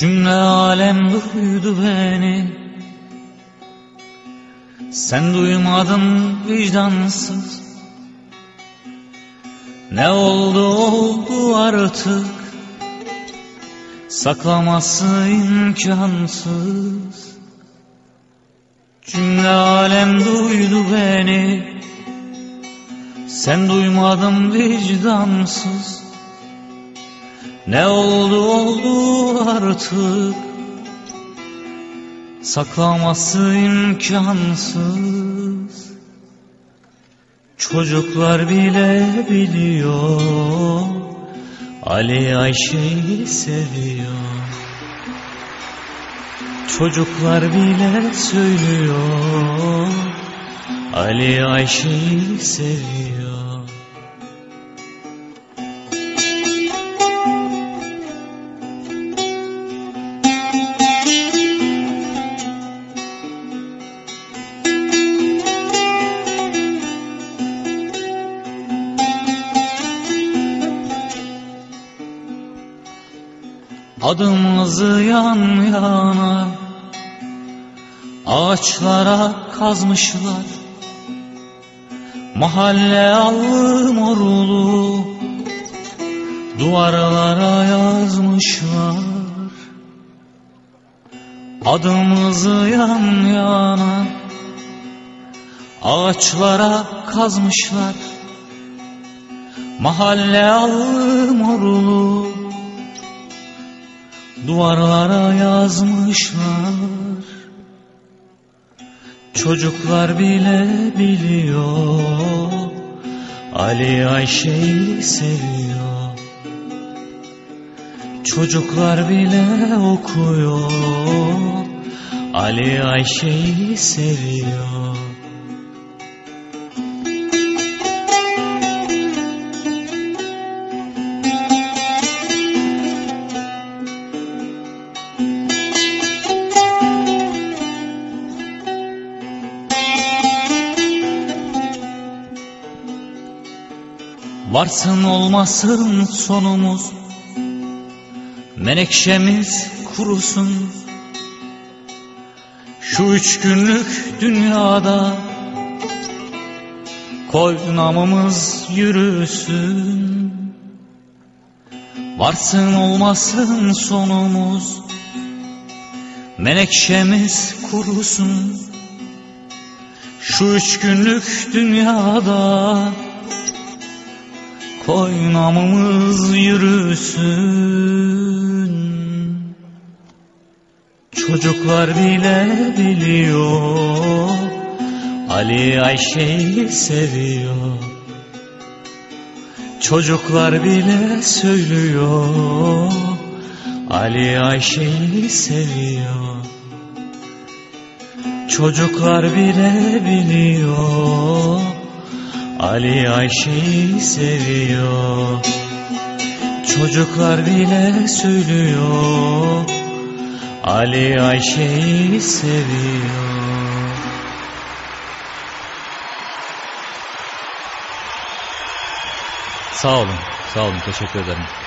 Cümle alem duydu beni. Sen duymadın vicdansız. Ne oldu oldu artık? Saklaması imkansız. Cümle alem duydu beni. Sen duymadın vicdansız Ne oldu oldu artık? Saklaması imkansız. Çocuklar bile biliyor. Ali Ayşe'yi seviyor. Çocuklar bile söylüyor. Ali Ayşe'yi seviyor Adımızı yan yana Ağaçlara kazmışlar. Mahalle allı morulu. Duvarlara yazmışlar. Adımızı yan yana Ağaçlara kazmışlar. Mahalle allı morulu Duvarlara yazmışlar. Çocuklar bile biliyor. Ali Ayşe'yi seviyor. Çocuklar bile okuyor. Ali Ayşe'yi seviyor Varsın olmasın sonumuz. Menekşemiz kurusun. Şu üç günlük dünyada Koy namımız yürüsün. Varsın olmasın sonumuz. Menekşemiz kurusun. Şu üç günlük dünyada Koy namımız yürüsün. Çocuklar bile biliyor. Ali Ayşe'yi seviyor. Çocuklar bile söylüyor. Ali Ayşe'yi seviyor. Çocuklar bile biliyor Ali Ayşe'yi seviyor Çocuklar bile söylüyor Ali Ayşe'yi seviyor Sağ olun, sağ olun. Teşekkür ederim.